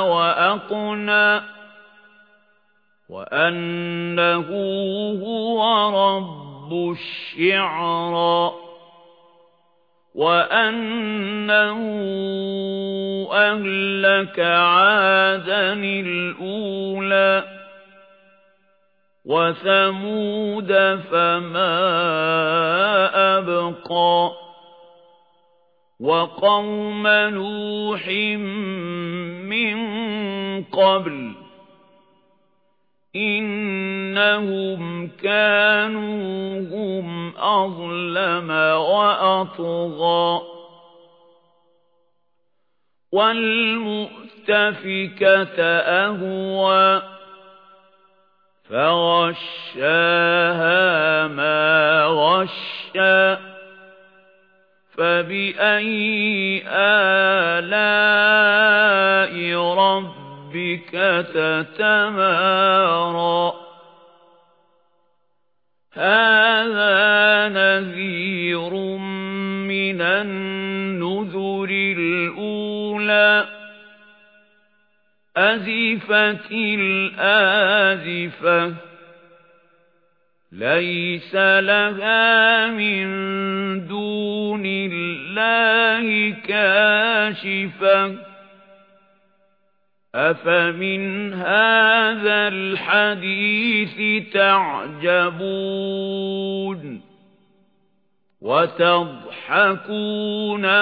وأقنى وأنه هو رب الشعرى وأنه أهلك عادا الأولى وثمود فما أبقى وقوم نوح قبل إنهم كانوا هم أظلم وأطغى والمؤتفكة أهوى فغشاها ما غشى فبأي آلاء ربك تتمارى. هذا نذير من النذر الأولى. أزفت الآزفة. ليس لها من دون الله كاشفة. أفمن هذا الحديث تعجبون وتضحكون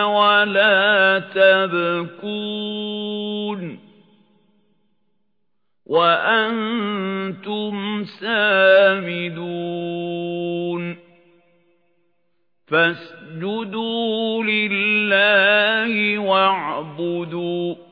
ولا تبكون وأنتم سامدون فاسجدوا لله واعبدوا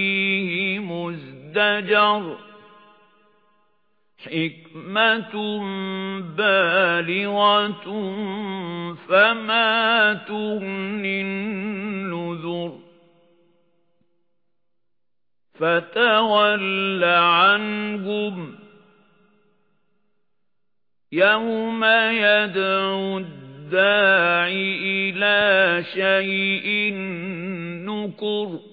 مزدجر حكمة بالغة فما تغني النذر. فتول عنهم يوم يدعو الداعي إلى شيء نكر.